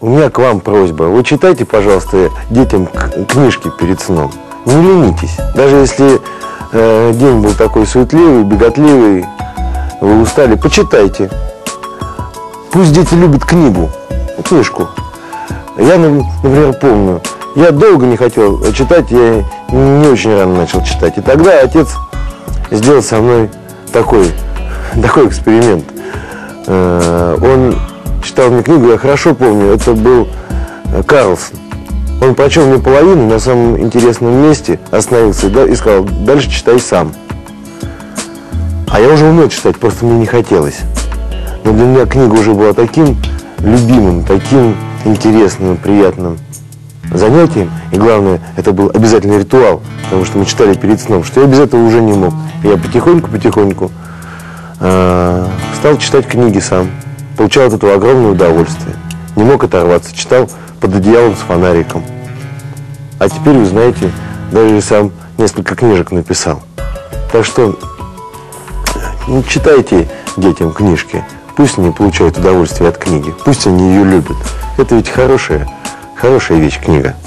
у меня к вам просьба. Вы читайте, пожалуйста, детям книжки перед сном. Не ленитесь. Даже если э, день был такой суетливый, беготливый, вы устали, почитайте. Пусть дети любят книгу, книжку. Я, например, помню, я долго не хотел читать, я не очень рано начал читать. И тогда отец сделал со мной такой, такой эксперимент. Э, Он читал мне книгу, я хорошо помню, это был э, Карлсон. Он прочел мне половину на самом интересном месте, остановился да- и сказал, дальше читай сам. А я уже умел читать, просто мне не хотелось. Но для меня книга уже была таким любимым, таким интересным, приятным занятием. И главное, это был обязательный ритуал, потому что мы читали перед сном, что я без этого уже не мог. И я потихоньку-потихоньку э, стал читать книги сам. Получал от этого огромное удовольствие. Не мог оторваться, читал под одеялом с фонариком. А теперь, вы знаете, даже сам несколько книжек написал. Так что ну, читайте детям книжки. Пусть они получают удовольствие от книги. Пусть они ее любят. Это ведь хорошая, хорошая вещь книга.